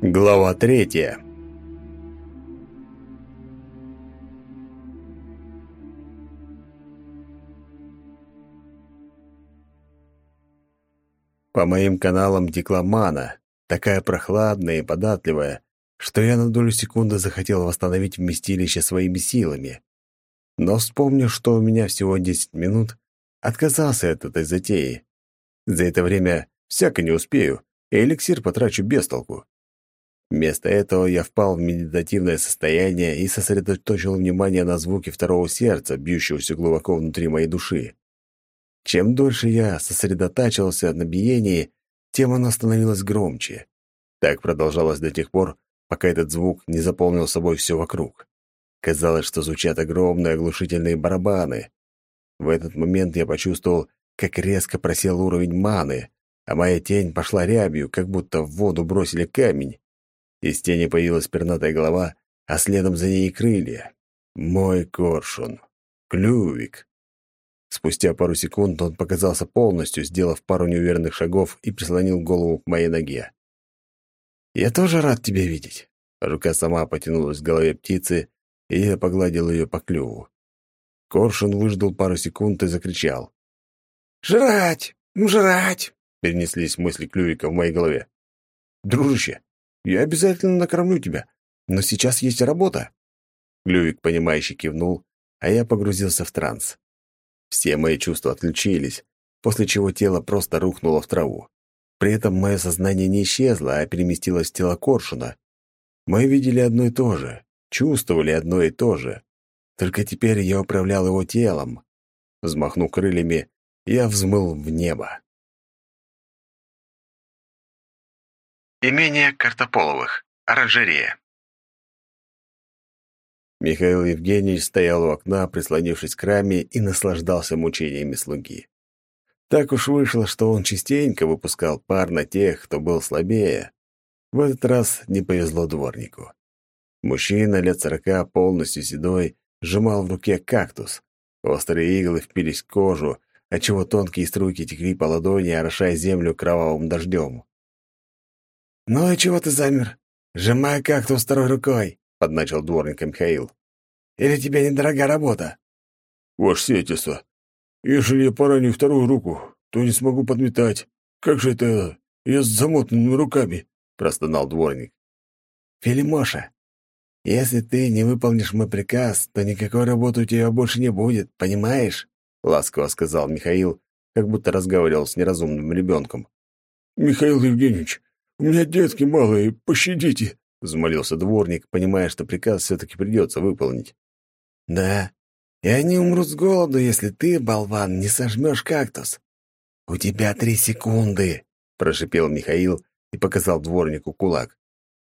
Глава третья. По моим каналам текла мана, такая прохладная и податливая, что я на долю секунды захотел восстановить вместилище своими силами. Но вспомнив, что у меня всего 10 минут, отказался от этой затеи. За это время всяко не успею, и эликсир потрачу без толку. Вместо этого я впал в медитативное состояние и сосредоточил внимание на звуке второго сердца, бьющегося глубоко внутри моей души. Чем дольше я сосредотачивался на биении, тем оно становилось громче. Так продолжалось до тех пор, пока этот звук не заполнил собой все вокруг. Казалось, что звучат огромные оглушительные барабаны. В этот момент я почувствовал, как резко просел уровень маны, а моя тень пошла рябью, как будто в воду бросили камень. Из тени появилась пернатая голова, а следом за ней крылья. Мой коршун. Клювик. Спустя пару секунд он показался полностью, сделав пару неуверенных шагов и прислонил голову к моей ноге. «Я тоже рад тебя видеть». Рука сама потянулась к голове птицы, и я погладил ее по клюву. Коршун выждал пару секунд и закричал. «Жрать! Жрать!» — перенеслись мысли Клювика в моей голове. «Дружище, я обязательно накормлю тебя, но сейчас есть работа». Глювик, понимающе кивнул, а я погрузился в транс. Все мои чувства отключились, после чего тело просто рухнуло в траву. При этом мое сознание не исчезло, а переместилось в тело Коршуна. Мы видели одно и то же, чувствовали одно и то же. Только теперь я управлял его телом. Взмахнув крыльями, я взмыл в небо. Имение Картополовых. Оранжерея. Михаил Евгеньевич стоял у окна, прислонившись к раме, и наслаждался мучениями слуги. Так уж вышло, что он частенько выпускал пар на тех, кто был слабее. В этот раз не повезло дворнику. Мужчина лет сорока, полностью седой, сжимал в руке кактус. Острые иглы впились в кожу, отчего тонкие струйки текли по ладони, орошая землю кровавым дождем. «Ну и чего ты замер? Сжимай кактус второй рукой», — подначил дворник Михаил. «Или тебе недорога работа?» «Ваше сиятельство, если я пораню вторую руку, то не смогу подметать. Как же это я с замотанными руками?» — простонал дворник. «Филимоша, если ты не выполнишь мой приказ, то никакой работы у тебя больше не будет, понимаешь?» — ласково сказал Михаил, как будто разговаривал с неразумным ребенком. «Михаил Евгеньевич, «У меня детки малые, пощадите!» — взмолился дворник, понимая, что приказ все-таки придется выполнить. «Да, и они умрут с голоду, если ты, болван, не сожмешь кактус. У тебя три секунды!» — прошипел Михаил и показал дворнику кулак.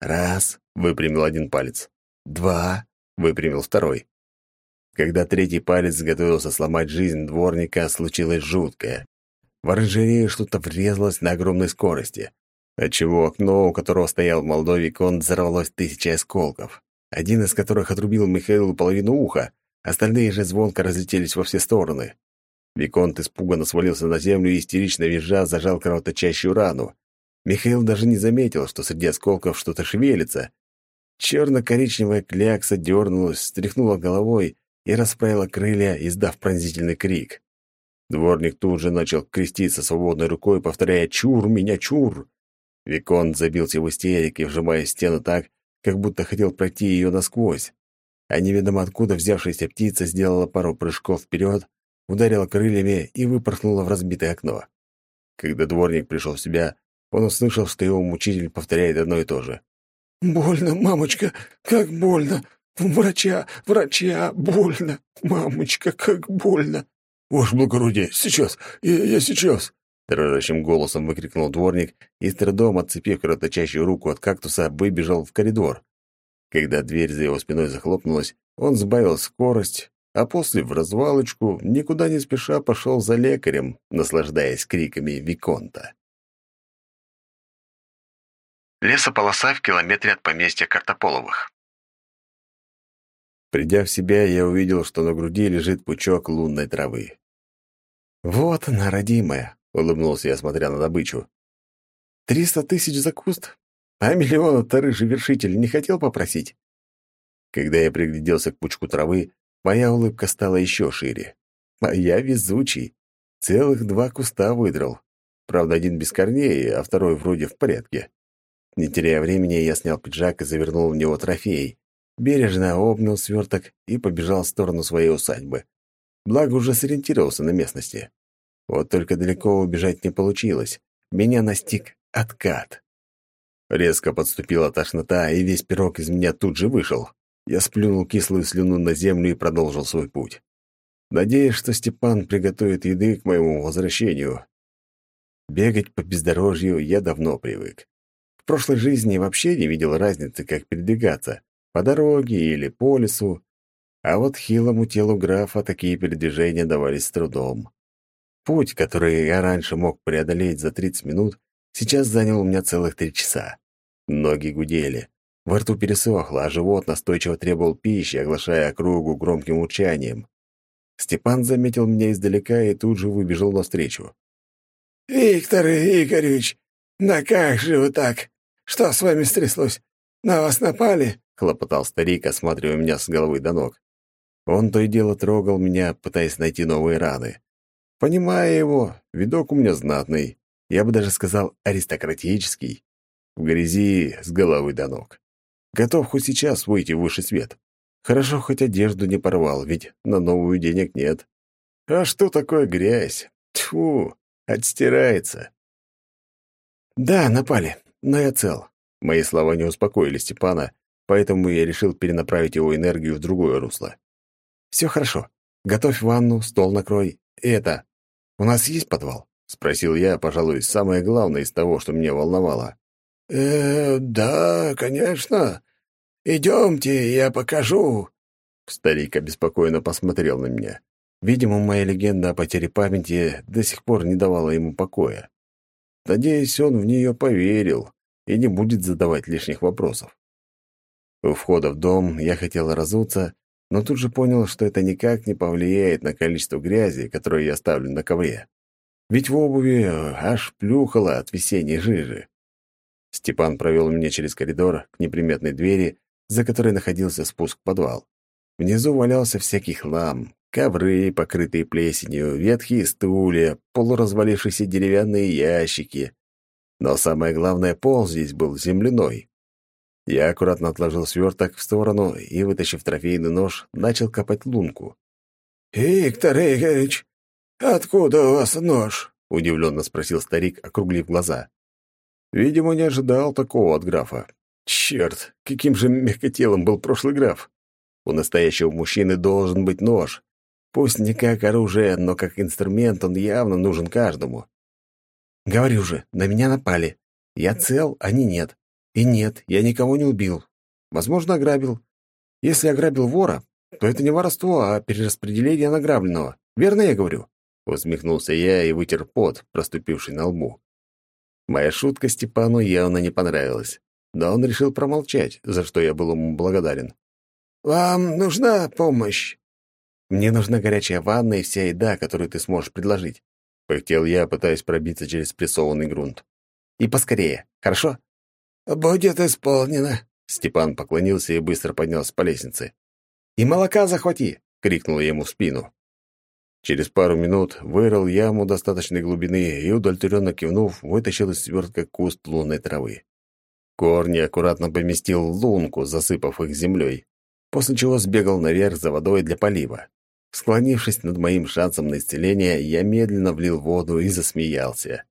«Раз!» — выпрямил один палец. «Два!» — выпрямил второй. Когда третий палец готовился сломать жизнь дворника, случилось жуткое. В оранжерее что-то врезалось на огромной скорости отчего окно, у которого стоял молодой виконт, взорвалось тысячей осколков, один из которых отрубил Михаилу половину уха, остальные же звонко разлетелись во все стороны. Виконт испуганно свалился на землю и истерично визжа зажал кровоточащую рану. Михаил даже не заметил, что среди осколков что-то шевелится. Черно-коричневая клякса дернулась, стряхнула головой и расправила крылья, издав пронзительный крик. Дворник тут же начал креститься свободной рукой, повторяя «Чур меня, чур!». Виконт забился в истерике, вжимая стену так, как будто хотел пройти ее насквозь. А неведомо откуда взявшаяся птица сделала пару прыжков вперед, ударила крыльями и выпорхнула в разбитое окно. Когда дворник пришел в себя, он услышал, что его мучитель повторяет одно и то же. «Больно, мамочка, как больно! Врача, врача, больно! Мамочка, как больно!» «Ваше благородие, сейчас, я, я сейчас!» Дрожащим голосом выкрикнул дворник и, с трудом отцепив кровоточащую руку от кактуса, выбежал в коридор. Когда дверь за его спиной захлопнулась, он сбавил скорость, а после в развалочку, никуда не спеша, пошел за лекарем, наслаждаясь криками Виконта. Лесополоса в километре от поместья Картополовых. Придя в себя, я увидел, что на груди лежит пучок лунной травы. «Вот она, родимая!» — улыбнулся я, смотря на добычу. «Триста тысяч за куст? А миллиона-то рыжий вершитель не хотел попросить? Когда я пригляделся к пучку травы, моя улыбка стала еще шире. А я везучий. Целых два куста выдрал. Правда, один без корней, а второй вроде в порядке. Не теряя времени, я снял пиджак и завернул в него трофей. Бережно обнял сверток и побежал в сторону своей усадьбы. Благо уже сориентировался на местности. Вот только далеко убежать не получилось. Меня настиг откат. Резко подступила тошнота, и весь пирог из меня тут же вышел. Я сплюнул кислую слюну на землю и продолжил свой путь. Надеюсь, что Степан приготовит еды к моему возвращению. Бегать по бездорожью я давно привык. В прошлой жизни вообще не видел разницы, как передвигаться — по дороге или по лесу. А вот хилому телу графа такие передвижения давались с трудом. Путь, который я раньше мог преодолеть за 30 минут, сейчас занял у меня целых три часа. Ноги гудели, во рту пересохло, а живот настойчиво требовал пищи, оглашая округу громким урчанием. Степан заметил меня издалека и тут же выбежал навстречу. «Виктор Игоревич, да как же вы так? Что с вами стряслось? На вас напали?» — хлопотал старик, осматривая меня с головы до ног. Он то и дело трогал меня, пытаясь найти новые раны. Понимая его, видок у меня знатный, я бы даже сказал аристократический. В грязи с головы до ног. Готов хоть сейчас выйти в высший свет. Хорошо, хоть одежду не порвал, ведь на новую денег нет. А что такое грязь? Тьфу, отстирается. Да, напали, но я цел. Мои слова не успокоили Степана, поэтому я решил перенаправить его энергию в другое русло. Все хорошо. Готовь ванну, стол накрой. И это... У нас есть подвал? Спросил я, пожалуй, самое главное из того, что меня волновало. «Э, да, конечно. Идемте, я покажу». Старик обеспокоенно посмотрел на меня. Видимо, моя легенда о потере памяти до сих пор не давала ему покоя. Надеюсь, он в нее поверил и не будет задавать лишних вопросов. У входа в дом я хотел разуться, но тут же понял, что это никак не повлияет на количество грязи, которое я ставлю на ковре. Ведь в обуви аж плюхало от весенней жижи. Степан провел меня через коридор к неприметной двери, за которой находился спуск в подвал. Внизу валялся всякий хлам, ковры, покрытые плесенью, ветхие стулья, полуразвалившиеся деревянные ящики. Но самое главное, пол здесь был земляной. Я аккуратно отложил сверток в сторону и, вытащив трофейный нож, начал копать лунку. «Виктор Игоревич, откуда у вас нож?» — удивленно спросил старик, округлив глаза. Видимо, не ожидал такого от графа. Черт, каким же мягкотелым был прошлый граф. У настоящего мужчины должен быть нож. Пусть не как оружие, но как инструмент он явно нужен каждому. Говорю же, на меня напали. Я цел, они нет. И нет, я никого не убил. Возможно, ограбил. Если ограбил вора, то это не воровство, а перераспределение награбленного. Верно я говорю?» Усмехнулся я и вытер пот, проступивший на лбу. Моя шутка Степану явно не понравилась, но он решил промолчать, за что я был ему благодарен. «Вам нужна помощь?» «Мне нужна горячая ванна и вся еда, которую ты сможешь предложить», — пыхтел я, пытаясь пробиться через прессованный грунт. «И поскорее, хорошо?» «Будет исполнено», — Степан поклонился и быстро поднялся по лестнице. «И молока захвати!» — крикнул я ему в спину. Через пару минут вырыл яму достаточной глубины и, удовлетворенно кивнув, вытащил из свертка куст лунной травы. Корни аккуратно поместил в лунку, засыпав их землей, после чего сбегал наверх за водой для полива. Склонившись над моим шансом на исцеление, я медленно влил воду и засмеялся.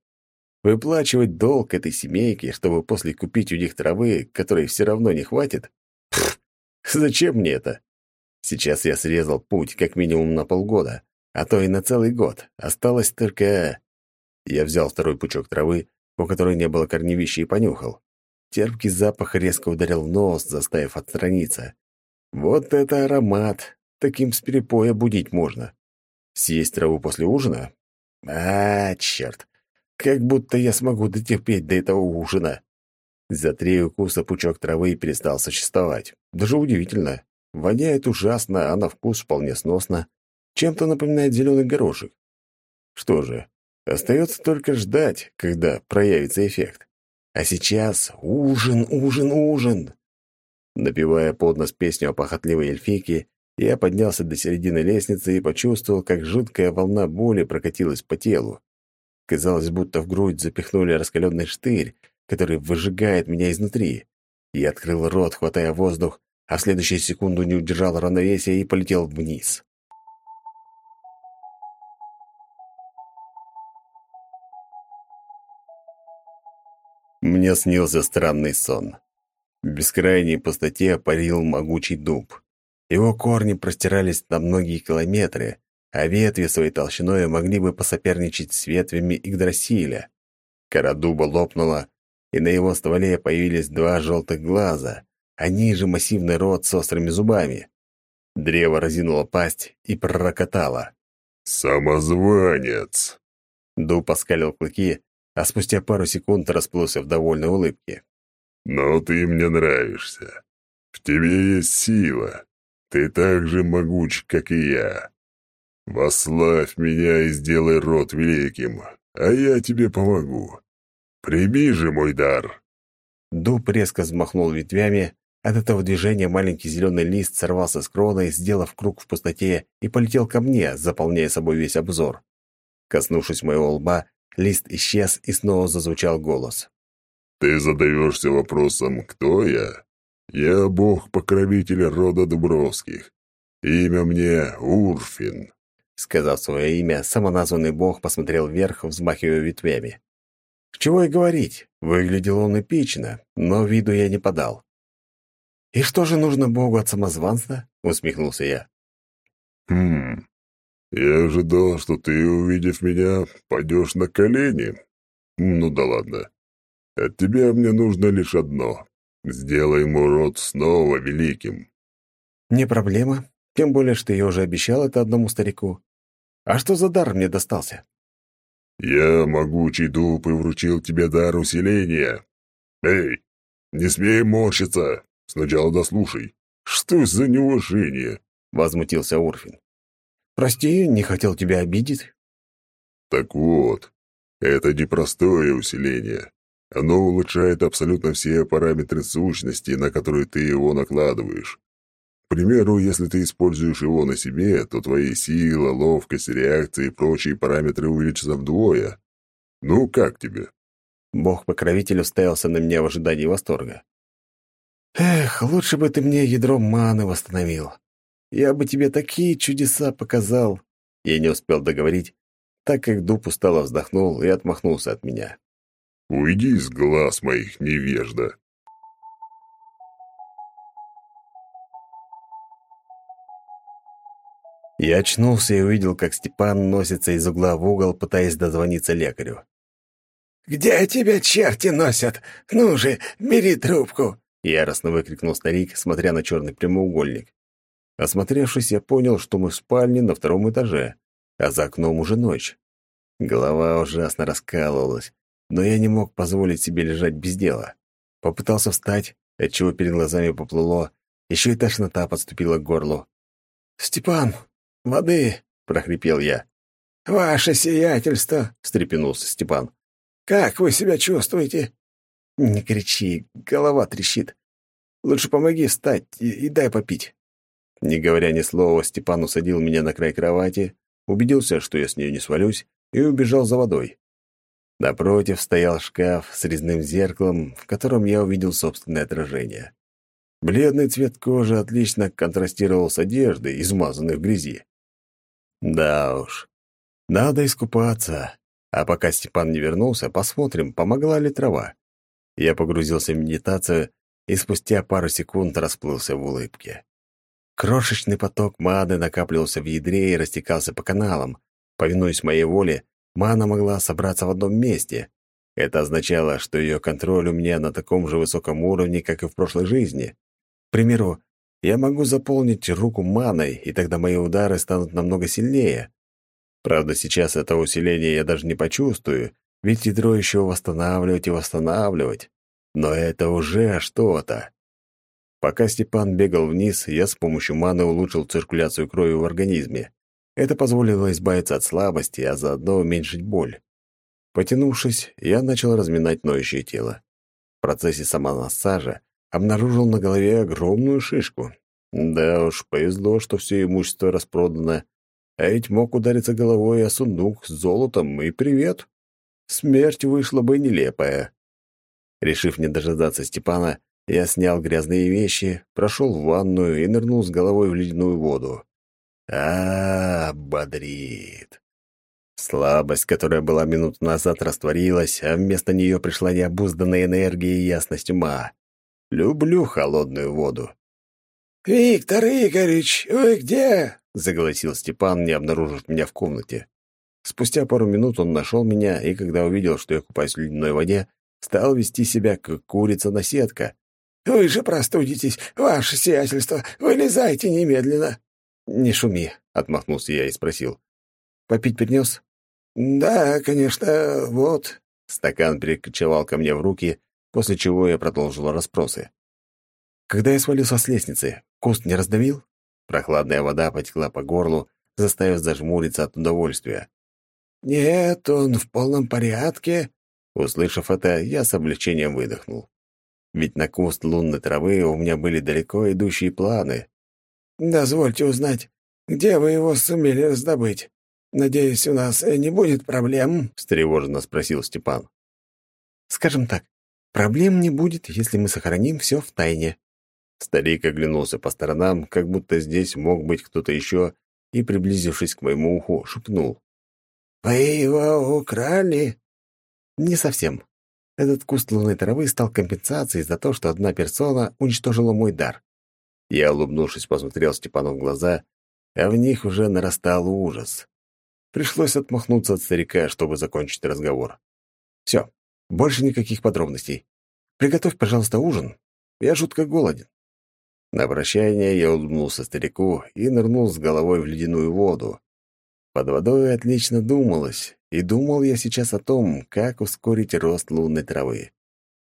Выплачивать долг этой семейке, чтобы после купить у них травы, которой все равно не хватит? Пфф, зачем мне это? Сейчас я срезал путь как минимум на полгода, а то и на целый год. Осталось только... Я взял второй пучок травы, у которой не было корневища, и понюхал. Терпкий запах резко ударил в нос, заставив отстраниться. Вот это аромат! Таким с перепоя будить можно. Съесть траву после ужина? А, черт! Как будто я смогу дотерпеть до этого ужина. За три укуса пучок травы перестал существовать. Даже удивительно. Воняет ужасно, а на вкус вполне сносно. Чем-то напоминает зеленый горошек. Что же, остается только ждать, когда проявится эффект. А сейчас ужин, ужин, ужин. Напевая под нос песню о похотливой эльфийке, я поднялся до середины лестницы и почувствовал, как жуткая волна боли прокатилась по телу. Казалось, будто в грудь запихнули раскаленный штырь, который выжигает меня изнутри. Я открыл рот, хватая воздух, а в следующую секунду не удержал равновесия и полетел вниз. Мне снился странный сон. В бескрайней пустоте парил могучий дуб. Его корни простирались на многие километры, а ветви своей толщиной могли бы посоперничать с ветвями Игдрасиля. Кора дуба лопнула, и на его стволе появились два желтых глаза, а ниже массивный рот с острыми зубами. Древо разинуло пасть и пророкотало. «Самозванец!» Дуб оскалил клыки, а спустя пару секунд расплылся в довольной улыбке. «Но ты мне нравишься. В тебе есть сила. Ты так же могуч, как и я. Вославь меня и сделай род великим, а я тебе помогу. Прими же мой дар». Дуб резко взмахнул ветвями, от этого движения маленький зеленый лист сорвался с кроны, сделав круг в пустоте, и полетел ко мне, заполняя собой весь обзор. Коснувшись моего лба, лист исчез, и снова зазвучал голос. «Ты задаешься вопросом, кто я? Я бог-покровитель рода Дубровских. Имя мне Урфин». Сказав свое имя, самоназванный бог посмотрел вверх, взмахивая ветвями. Чего и говорить, выглядел он эпично, но виду я не подал. «И что же нужно Богу от самозванства?» — усмехнулся я. «Хм, я ожидал, что ты, увидев меня, пойдешь на колени. Ну да ладно. От тебя мне нужно лишь одно. Сделай мой род снова великим». «Не проблема, тем более, что я уже обещал это одному старику. А что за дар мне достался?» «Я могучий дуб и вручил тебе дар усиления. Эй, не смей морщиться!» Сначала дослушай. Что за неуважение?» — возмутился Урфин. «Прости, не хотел тебя обидеть». «Так вот, это непростое усиление. Оно улучшает абсолютно все параметры сущности, на которые ты его накладываешь. К примеру, если ты используешь его на себе, то твои сила, ловкость, реакции и прочие параметры увеличатся вдвое. Ну, как тебе?» Бог-покровитель уставился на меня в ожидании восторга. Эх, лучше бы ты мне ядро маны восстановил. Я бы тебе такие чудеса показал. Я не успел договорить, так как дуб устало вздохнул и отмахнулся от меня. «Уйди из глаз моих, невежда!» Я очнулся и увидел, как Степан носится из угла в угол, пытаясь дозвониться лекарю. «Где тебя черти носят? Ну же, бери трубку!» Яростно выкрикнул старик, смотря на черный прямоугольник. Осмотревшись, я понял, что мы в спальне на втором этаже, а за окном уже ночь. Голова ужасно раскалывалась, но я не мог позволить себе лежать без дела. Попытался встать, отчего перед глазами поплыло, еще и тошнота подступила к горлу. «Степан, воды!» — прохрипел я. «Ваше сиятельство!» — встрепенулся Степан. «Как вы себя чувствуете?» «Не кричи, голова трещит. Лучше помоги встать и, и дай попить». Не говоря ни слова, Степан усадил меня на край кровати, убедился, что я с нее не свалюсь, и убежал за водой. Напротив стоял шкаф с резным зеркалом, в котором я увидел собственное отражение. Бледный цвет кожи отлично контрастировал с одеждой, измазанной в грязи. Да уж, надо искупаться. А пока Степан не вернулся, посмотрим, помогла ли трава. Я погрузился в медитацию и спустя пару секунд расплылся в улыбке. Крошечный поток маны накапливался в ядре и растекался по каналам. Повинуясь моей воле, мана могла собраться в одном месте. Это означало, что ее контроль у меня на таком же высоком уровне, как и в прошлой жизни. К примеру, я могу заполнить руку маной, и тогда мои удары станут намного сильнее. Правда, сейчас этого усиления я даже не почувствую, ведь ядро еще восстанавливать и восстанавливать. Но это уже что-то. Пока Степан бегал вниз, я с помощью маны улучшил циркуляцию крови в организме. Это позволило избавиться от слабости, а заодно уменьшить боль. Потянувшись, я начал разминать ноющее тело. процессе самомассажа обнаружил на голове огромную шишку. Да уж, повезло, что все имущество распродано, а ведь мог удариться головой о сундук с золотом, и привет. Смерть вышла бы нелепая. Решив не дожидаться Степана, я снял грязные вещи, прошел в ванную и нырнул с головой в ледяную воду. А, -а, -а бодрит. Слабость, которая была минуту назад, растворилась, а вместо нее пришла необузданная энергия и ясность ума. Люблю холодную воду. «Виктор Игоревич, вы где?» — заголосил Степан, не обнаружив меня в комнате. Спустя пару минут он нашел меня, и когда увидел, что я купаюсь в ледяной воде, стал вести себя, как курица на сетка. «Вы же простудитесь, ваше сиятельство! Вылезайте немедленно!» «Не шуми», — отмахнулся я и спросил. «Попить принес?» «Да, конечно, вот». Стакан перекочевал ко мне в руки, после чего я продолжил расспросы. Когда я свалился с лестницы, куст не раздавил? Прохладная вода потекла по горлу, заставив зажмуриться от удовольствия. «Нет, он в полном порядке». Услышав это, я с облегчением выдохнул. Ведь на куст лунной травы у меня были далеко идущие планы. «Дозвольте узнать, где вы его сумели раздобыть?» «Надеюсь, у нас э, не будет проблем?» — встревоженно спросил Степан. «Скажем так, проблем не будет, если мы сохраним все в тайне». Старик оглянулся по сторонам, как будто здесь мог быть кто-то еще, и, приблизившись к моему уху, шепнул. «Вы его украли?» «Не совсем. Этот куст лунной травы стал компенсацией за то, что одна персона уничтожила мой дар». Я, улыбнувшись, посмотрел Степану в глаза, а в них уже нарастал ужас. Пришлось отмахнуться от старика, чтобы закончить разговор. Все, больше никаких подробностей. Приготовь, пожалуйста, ужин. Я жутко голоден. На прощание я улыбнулся старику и нырнул с головой в ледяную воду. Под водой отлично думалось, и думал я сейчас о том, как ускорить рост лунной травы.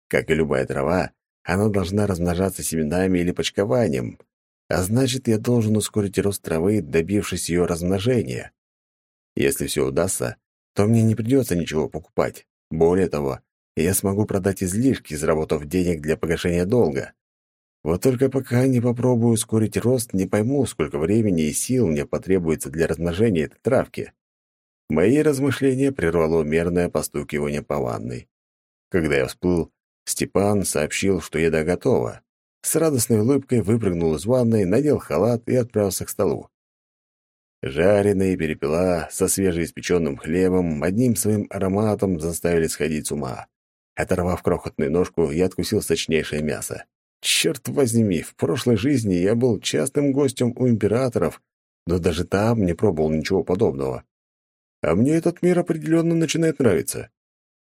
Как и любая трава, она должна размножаться семенами или почкованием, а значит, я должен ускорить рост травы, добившись ее размножения. Если все удастся, то мне не придется ничего покупать. Более того, я смогу продать излишки, заработав денег для погашения долга. Вот только пока не попробую ускорить рост, не пойму, сколько времени и сил мне потребуется для размножения этой травки. Мои размышления прервало мерное постукивание по ванной. Когда я всплыл, Степан сообщил, что еда готова. С радостной улыбкой выпрыгнул из ванной, надел халат и отправился к столу. Жареные перепела со свежеиспеченным хлебом одним своим ароматом заставили сходить с ума. Оторвав крохотную ножку, я откусил сочнейшее мясо. Черт возьми, в прошлой жизни я был частым гостем у императоров, но даже там не пробовал ничего подобного. А мне этот мир определенно начинает нравиться.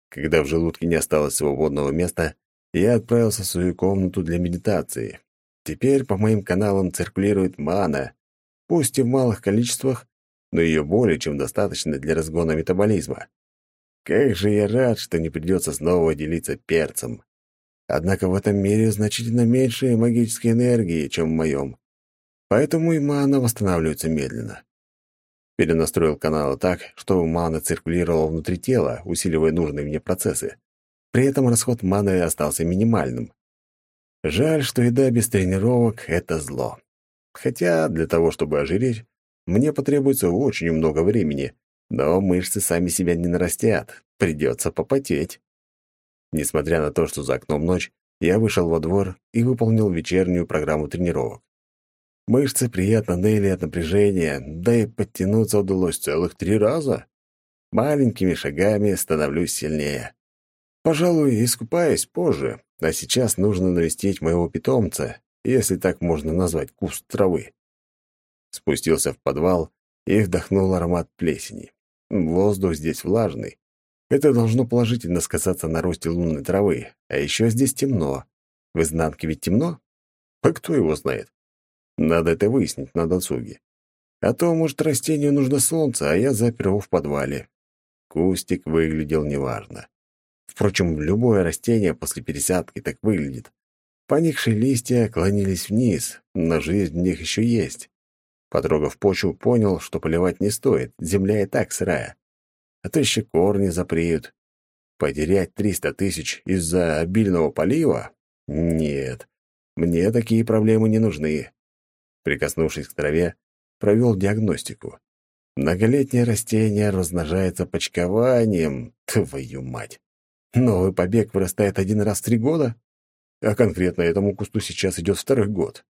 Когда в желудке не осталось свободного места, я отправился в свою комнату для медитации. Теперь по моим каналам циркулирует мана, пусть и в малых количествах, но ее более чем достаточно для разгона метаболизма. Как же я рад, что не придется снова делиться перцем. Однако в этом мире значительно меньше магической энергии, чем в моем. Поэтому и мана восстанавливается медленно. Перенастроил каналы так, чтобы мана циркулировала внутри тела, усиливая нужные мне процессы. При этом расход маны остался минимальным. Жаль, что еда без тренировок — это зло. Хотя для того, чтобы ожиреть, мне потребуется очень много времени, но мышцы сами себя не нарастят, придется попотеть. Несмотря на то, что за окном ночь, я вышел во двор и выполнил вечернюю программу тренировок. Мышцы приятно ныли от напряжения, да и подтянуться удалось целых три раза. Маленькими шагами становлюсь сильнее. Пожалуй, искупаюсь позже, а сейчас нужно навестить моего питомца, если так можно назвать куст травы. Спустился в подвал и вдохнул аромат плесени. Воздух здесь влажный. Это должно положительно сказаться на росте лунной травы. А еще здесь темно. В изнанке ведь темно? А кто его знает? Надо это выяснить на досуге. А то, может, растению нужно солнце, а я запер его в подвале. Кустик выглядел неважно. Впрочем, любое растение после пересадки так выглядит. Поникшие листья клонились вниз, но жизнь в них еще есть. Потрогав почву, понял, что поливать не стоит, земля и так сырая. А то еще корни запреют. Потерять триста тысяч из-за обильного полива? Нет, мне такие проблемы не нужны. Прикоснувшись к траве, провел диагностику. Многолетнее растение размножается почкованием. Твою мать! Новый побег вырастает один раз в три года? А конкретно этому кусту сейчас идет второй год.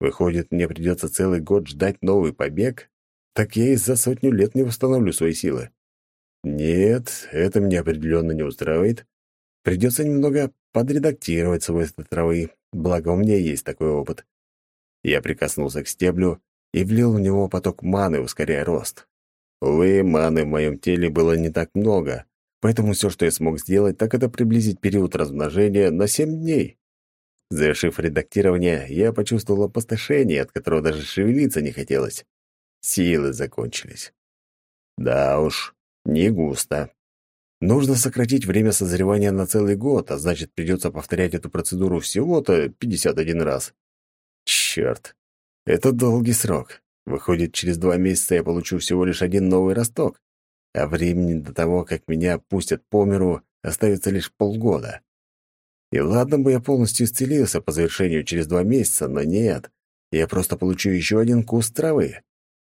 Выходит, мне придется целый год ждать новый побег? Так я и за сотню лет не восстановлю свои силы. Нет, это меня определенно не устраивает. Придется немного подредактировать свойства травы, благо у меня есть такой опыт. Я прикоснулся к стеблю и влил в него поток маны, ускоряя рост. Увы, маны в моем теле было не так много, поэтому все, что я смог сделать, так это приблизить период размножения на семь дней. Завершив редактирование, я почувствовал опустошение, от которого даже шевелиться не хотелось. Силы закончились. Да уж, не густо. Нужно сократить время созревания на целый год, а значит, придется повторять эту процедуру всего-то 51 раз. Черт, это долгий срок. Выходит, через два месяца я получу всего лишь один новый росток, а времени до того, как меня пустят по миру, оставится лишь полгода. И ладно бы я полностью исцелился по завершению через два месяца, но нет, я просто получу еще один куст травы.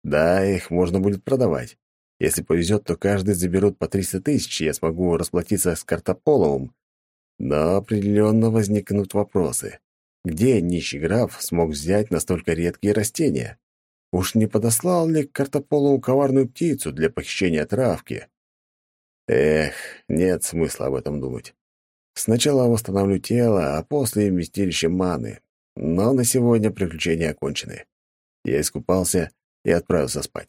Да, их можно будет продавать. Если повезет, то каждый заберут по 300 тысяч, и я смогу расплатиться с Картополовым. Но определенно возникнут вопросы. Где нищий граф смог взять настолько редкие растения? Уж не подослал ли Картополову коварную птицу для похищения травки? Эх, нет смысла об этом думать. Сначала восстановлю тело, а после вместилище маны. Но на сегодня приключения окончены. Я искупался и отправился спать.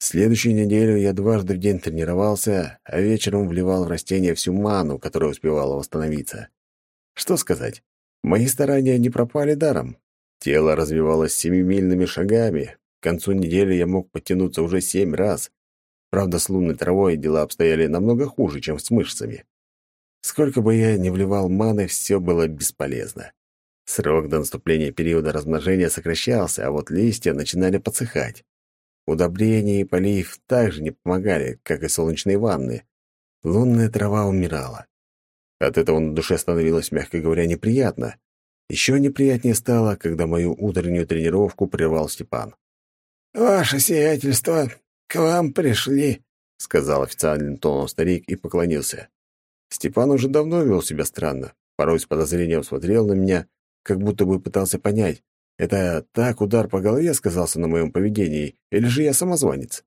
Следующую неделю я дважды в день тренировался, а вечером вливал в растения всю ману, которая успевала восстановиться. Что сказать? Мои старания не пропали даром. Тело развивалось семимильными шагами. К концу недели я мог подтянуться уже семь раз. Правда, с лунной травой дела обстояли намного хуже, чем с мышцами. Сколько бы я ни вливал маны, все было бесполезно. Срок до наступления периода размножения сокращался, а вот листья начинали подсыхать. Удобрения и полив также не помогали, как и солнечные ванны. Лунная трава умирала. От этого на душе становилось, мягко говоря, неприятно. Еще неприятнее стало, когда мою утреннюю тренировку прервал Степан. «Ваше сиятельство, к вам пришли», — сказал официальным тоном старик и поклонился. Степан уже давно вел себя странно, порой с подозрением смотрел на меня, как будто бы пытался понять, это так удар по голове сказался на моем поведении, или же я самозванец?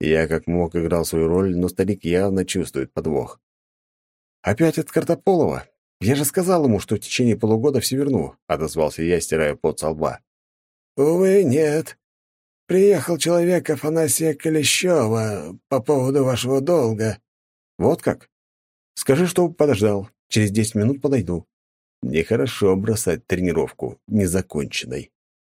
Я как мог играл свою роль, но старик явно чувствует подвох. «Опять от Картополова? Я же сказал ему, что в течение полугода все верну», — отозвался я, стирая пот со лба. «Увы, нет. Приехал человек Афанасия Клещева по поводу вашего долга». «Вот как? Скажи, что подождал. Через десять минут подойду». Нехорошо бросать тренировку незаконченной.